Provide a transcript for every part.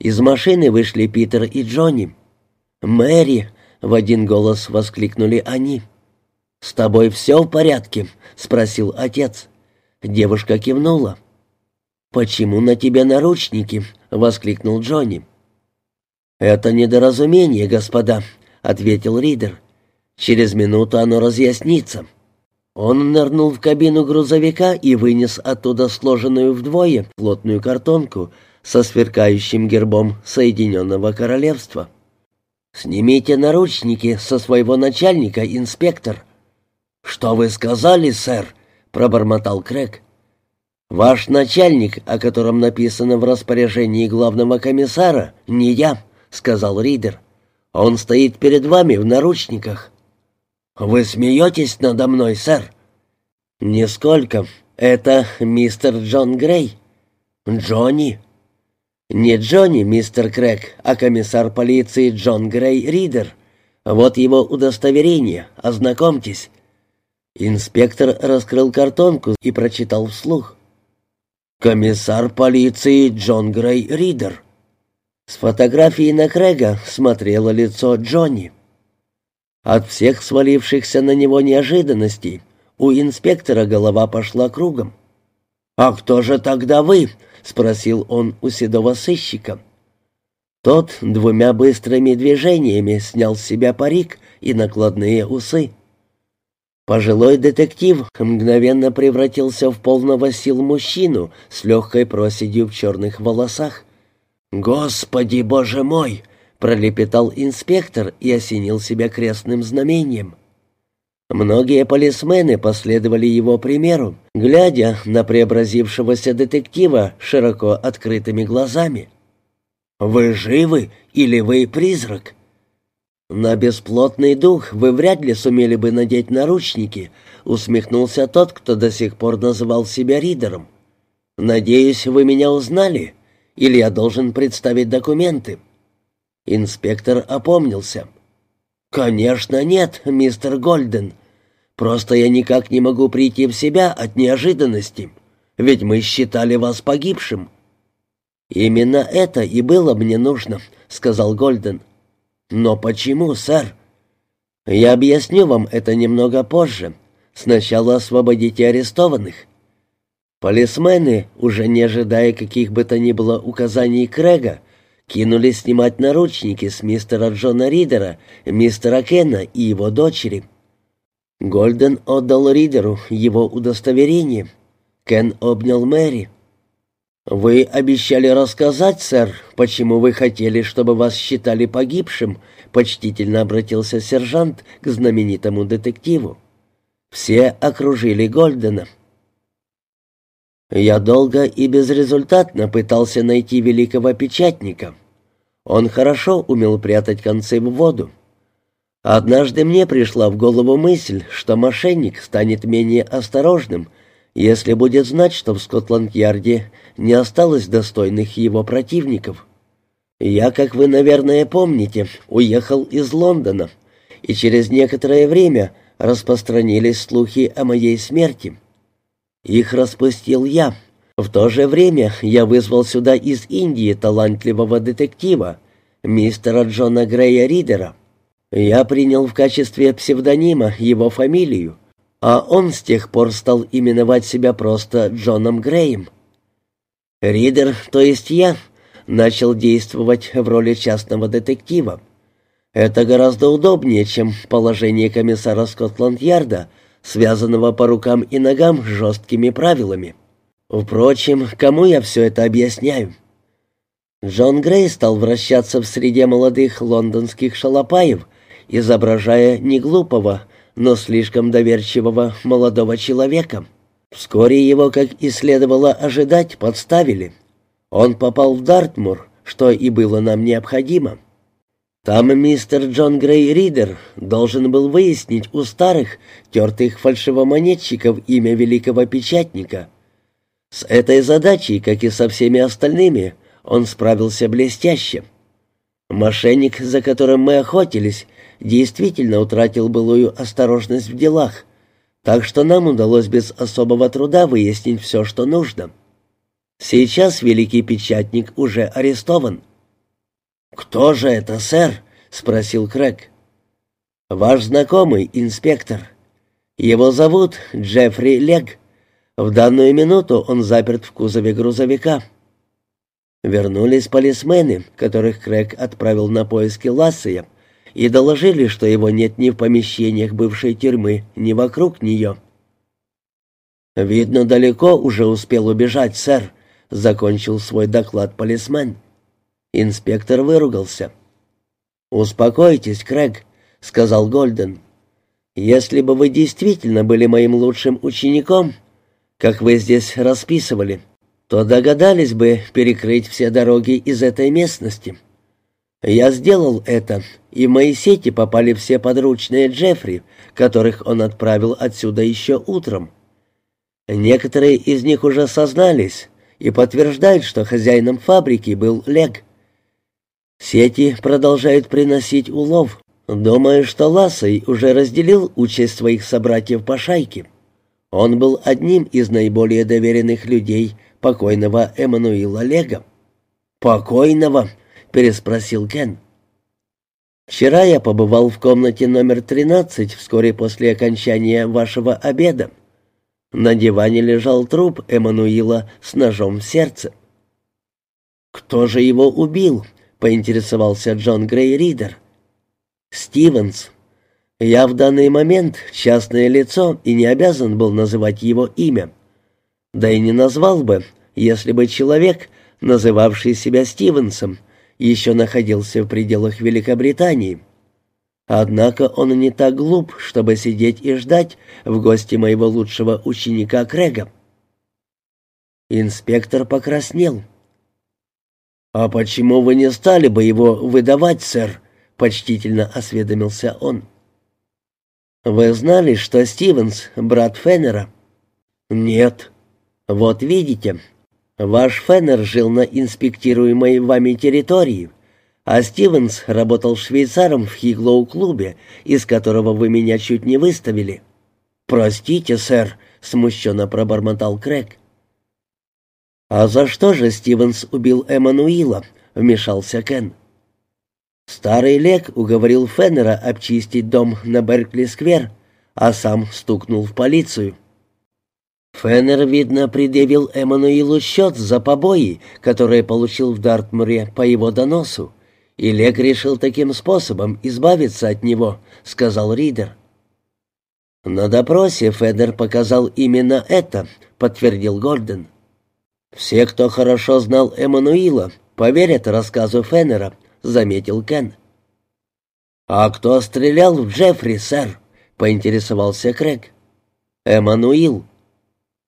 Из машины вышли Питер и Джонни. «Мэри!» — в один голос воскликнули они. «С тобой все в порядке?» — спросил отец. Девушка кивнула. «Почему на тебе наручники?» — воскликнул Джонни. «Это недоразумение, господа», — ответил Ридер. «Через минуту оно разъяснится». Он нырнул в кабину грузовика и вынес оттуда сложенную вдвое плотную картонку со сверкающим гербом Соединенного Королевства. «Снимите наручники со своего начальника, инспектор». «Что вы сказали, сэр?» — пробормотал Крэг. «Ваш начальник, о котором написано в распоряжении главного комиссара, не я», — сказал Ридер. «Он стоит перед вами в наручниках». «Вы смеетесь надо мной, сэр?» «Нисколько. Это мистер Джон Грей». «Джонни?» «Не Джонни, мистер Крэг, а комиссар полиции Джон Грей Ридер. Вот его удостоверение, ознакомьтесь». Инспектор раскрыл картонку и прочитал вслух. «Комиссар полиции Джон Грей Ридер». С фотографии на Крэга смотрело лицо Джонни. От всех свалившихся на него неожиданностей у инспектора голова пошла кругом. «А кто же тогда вы?» — спросил он у седого сыщика. Тот двумя быстрыми движениями снял с себя парик и накладные усы. Пожилой детектив мгновенно превратился в полного сил мужчину с легкой проседью в черных волосах. «Господи, боже мой!» — пролепетал инспектор и осенил себя крестным знамением. Многие полисмены последовали его примеру, глядя на преобразившегося детектива широко открытыми глазами. «Вы живы или вы призрак?» «На бесплотный дух вы вряд ли сумели бы надеть наручники», — усмехнулся тот, кто до сих пор называл себя ридером. «Надеюсь, вы меня узнали, или я должен представить документы?» Инспектор опомнился. «Конечно нет, мистер Гольден. Просто я никак не могу прийти в себя от неожиданности, ведь мы считали вас погибшим». «Именно это и было мне нужно», — сказал Гольден. «Но почему, сэр?» «Я объясню вам это немного позже. Сначала освободите арестованных». Полисмены, уже не ожидая каких бы то ни было указаний Крэга, кинулись снимать наручники с мистера Джона Ридера, мистера Кена и его дочери. Гольден отдал Ридеру его удостоверение. Кен обнял Мэри. «Вы обещали рассказать, сэр, почему вы хотели, чтобы вас считали погибшим», почтительно обратился сержант к знаменитому детективу. Все окружили Гольдена. Я долго и безрезультатно пытался найти великого печатника. Он хорошо умел прятать концы в воду. Однажды мне пришла в голову мысль, что мошенник станет менее осторожным, если будет знать, что в Скотланд-Ярде не осталось достойных его противников. Я, как вы, наверное, помните, уехал из Лондона, и через некоторое время распространились слухи о моей смерти. Их распустил я. В то же время я вызвал сюда из Индии талантливого детектива, мистера Джона Грея Ридера. Я принял в качестве псевдонима его фамилию, а он с тех пор стал именовать себя просто Джоном Греем. Ридер, то есть я, начал действовать в роли частного детектива. Это гораздо удобнее, чем положение комиссара Скотланд-Ярда, связанного по рукам и ногам жесткими правилами. Впрочем, кому я все это объясняю? Джон Грей стал вращаться в среде молодых лондонских шалопаев, изображая неглупого, но слишком доверчивого молодого человека. Вскоре его, как и следовало ожидать, подставили. Он попал в Дартмур, что и было нам необходимо. Там мистер Джон Грей Ридер должен был выяснить у старых, тертых фальшивомонетчиков имя великого печатника. С этой задачей, как и со всеми остальными, он справился блестяще. Мошенник, за которым мы охотились, действительно утратил былую осторожность в делах, так что нам удалось без особого труда выяснить все, что нужно. Сейчас великий печатник уже арестован. «Кто же это, сэр?» — спросил Крэг. «Ваш знакомый, инспектор. Его зовут Джеффри Лег. В данную минуту он заперт в кузове грузовика». Вернулись полисмены, которых Крэг отправил на поиски Лассия, и доложили, что его нет ни в помещениях бывшей тюрьмы, ни вокруг нее. «Видно, далеко уже успел убежать, сэр», — закончил свой доклад полисмен. Инспектор выругался. «Успокойтесь, Крэг», — сказал Гольден. «Если бы вы действительно были моим лучшим учеником, как вы здесь расписывали, то догадались бы перекрыть все дороги из этой местности. Я сделал это, и в мои сети попали все подручные Джеффри, которых он отправил отсюда еще утром. Некоторые из них уже сознались и подтверждают, что хозяином фабрики был Лег. Сети продолжают приносить улов. Думаю, что Лассой уже разделил участь своих собратьев по шайке. Он был одним из наиболее доверенных людей покойного Эммануила Лега. «Покойного?» — переспросил Кен. «Вчера я побывал в комнате номер 13 вскоре после окончания вашего обеда. На диване лежал труп Эммануила с ножом в сердце. «Кто же его убил?» — поинтересовался Джон Грей Ридер. «Стивенс. Я в данный момент частное лицо и не обязан был называть его имя. Да и не назвал бы, если бы человек, называвший себя Стивенсом, еще находился в пределах Великобритании. Однако он не так глуп, чтобы сидеть и ждать в гости моего лучшего ученика Крэга. Инспектор покраснел. «А почему вы не стали бы его выдавать, сэр?» — почтительно осведомился он. «Вы знали, что Стивенс — брат Феннера?» «Нет». «Вот видите, ваш Феннер жил на инспектируемой вами территории, а Стивенс работал швейцаром в Хиглоу-клубе, из которого вы меня чуть не выставили». «Простите, сэр», — смущенно пробормотал Крэг. «А за что же Стивенс убил Эммануила?» — вмешался Кен. Старый Лек уговорил Феннера обчистить дом на Беркли-сквер, а сам стукнул в полицию. Феннер, видно, предъявил Эммануилу счет за побои, которые получил в Дартмуре по его доносу, и Лек решил таким способом избавиться от него, — сказал Ридер. На допросе Федер показал именно это, — подтвердил Гордон. «Все, кто хорошо знал Эммануила, поверят рассказу Феннера», — заметил Кен. «А кто стрелял в Джеффри, сэр?» — поинтересовался Крэг. «Эммануил».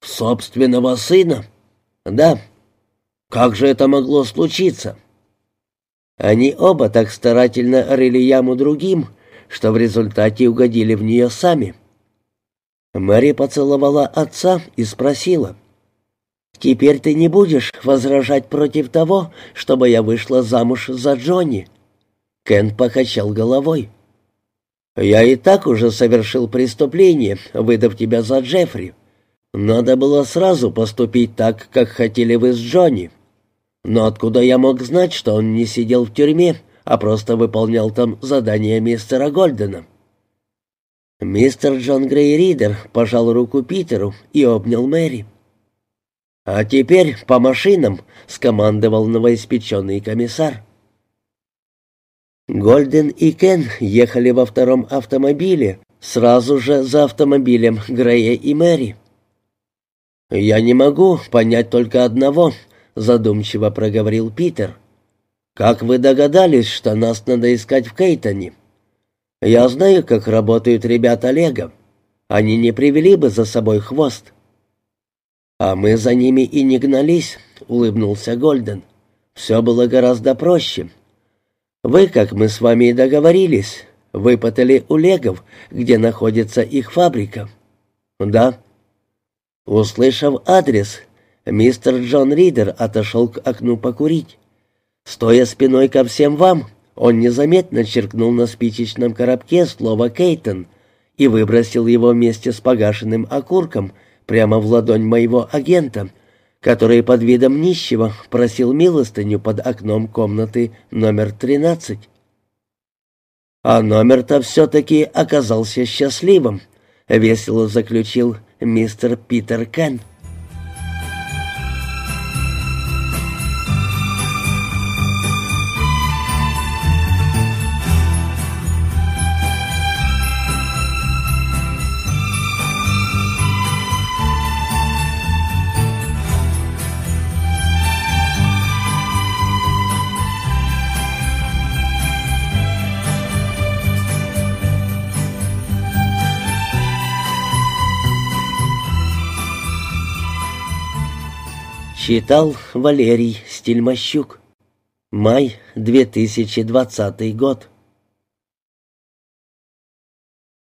«В собственного сына?» «Да». «Как же это могло случиться?» Они оба так старательно рыли яму другим, что в результате угодили в нее сами. Мэри поцеловала отца и спросила — «Теперь ты не будешь возражать против того, чтобы я вышла замуж за Джонни?» Кен покачал головой. «Я и так уже совершил преступление, выдав тебя за Джеффри. Надо было сразу поступить так, как хотели вы с Джонни. Но откуда я мог знать, что он не сидел в тюрьме, а просто выполнял там задание мистера Гольдена?» Мистер Джон Грей Ридер пожал руку Питеру и обнял Мэри. «А теперь по машинам», — скомандовал новоиспеченный комиссар. Гольден и Кен ехали во втором автомобиле, сразу же за автомобилем Грея и Мэри. «Я не могу понять только одного», — задумчиво проговорил Питер. «Как вы догадались, что нас надо искать в Кейтоне? Я знаю, как работают ребята Олега. Они не привели бы за собой хвост». «А мы за ними и не гнались», — улыбнулся Гольден. «Все было гораздо проще. Вы, как мы с вами и договорились, выпытали у Легов, где находится их фабрика». «Да». Услышав адрес, мистер Джон Ридер отошел к окну покурить. Стоя спиной ко всем вам, он незаметно черкнул на спичечном коробке слово «Кейтон» и выбросил его вместе с погашенным окурком — прямо в ладонь моего агента, который под видом нищего просил милостыню под окном комнаты номер 13. А номер-то все-таки оказался счастливым, весело заключил мистер Питер Кен. Читал Валерий Стельмощук. Май 2020 год.